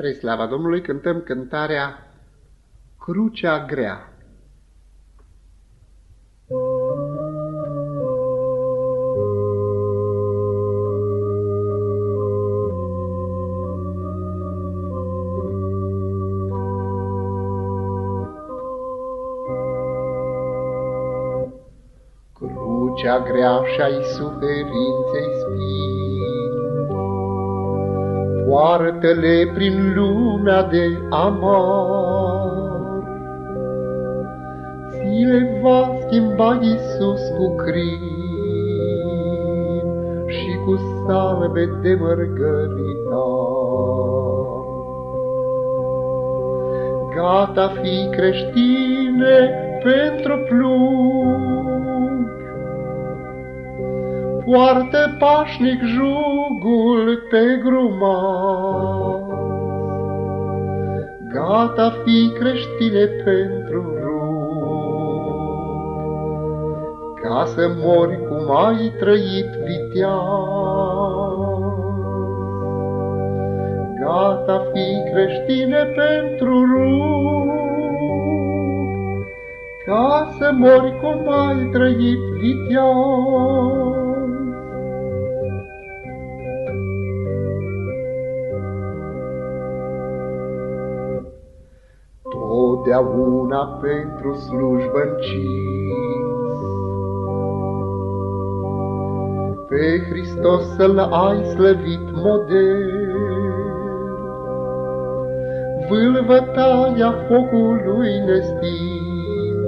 Spre slava Domnului cântăm cântarea Crucea grea. Crucea grea și-ai suferinței spini, Poartă-le prin lumea de amor. Ți le va schimba Iisus cu crin și cu salve de mărgăritar. Gata fi creștine pentru plug, Poartă pașnic jugul pe grumar. Gata fi creștine pentru rug, Ca să mori cum ai trăit viteaz. Gata fi creștine pentru rug, Ca să mori cum ai trăit viteaz. Totdeauna pentru slujbă Pe Hristos să-L ai slăvit model, Vâlvătaia focului nestin,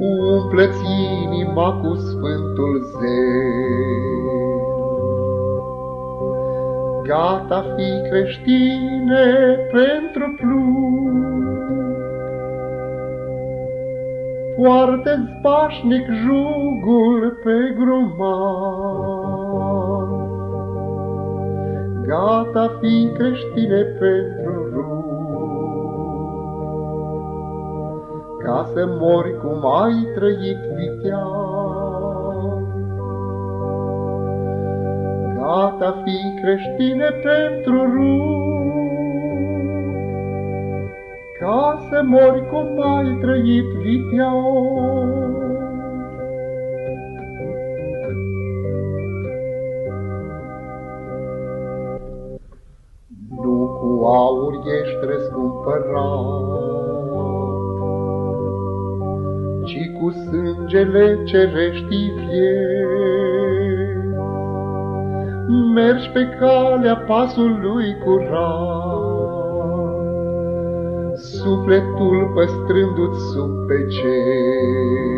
Umplă-ți inima cu Sfântul Zel gata fi creștine pentru plug. Poartă-ți pașnic jugul pe grumar, Gata fi creștine pentru rug, Ca să mori cum ai trăit viteaz. Gata fi creștine pentru rug, Ca să mori cum ai trăit viteaz. Nu cu aur ești răscumpărat, Ci cu sângele cerești vieți mergi pe calea pasului curat, sufletul păstrându-ți sub peceți.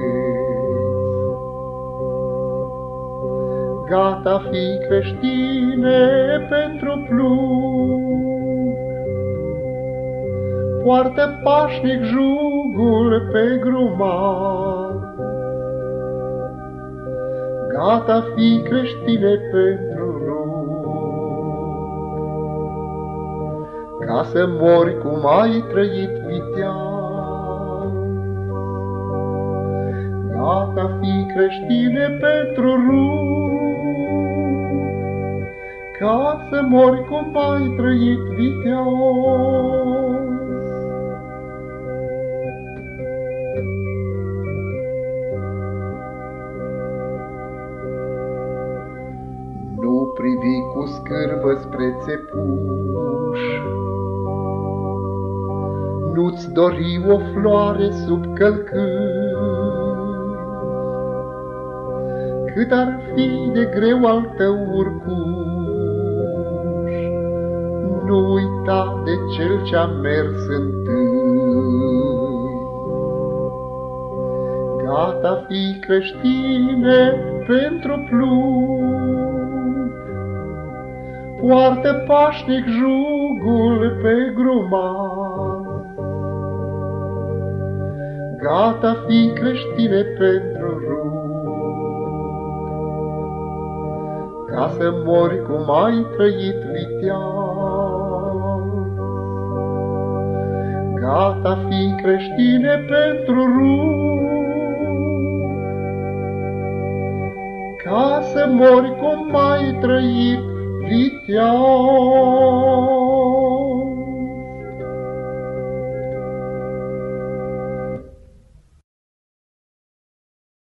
Gata fi creștine pentru plug, poartă pașnic jugul pe grumar. Gata fi creștine pentru ca să mori cum ai trăit viteaz. Gata fi creștine pentru rug, ca să mori cum ai trăit viteaz. Nu privi cu scârbă spre țepuș, nu-ți dori o floare sub călcâni. Cât ar fi de greu al tău urcuș, Nu uita de cel ce-a mers întâi. Gata fi creștine pentru plug, Poartă pașnic jugul pe grumar, gata fi creștine pentru rug. Ca să mori cum ai trăit viteaz. Gata fi creștine pentru rug. Ca să mori cum ai trăit viteaz.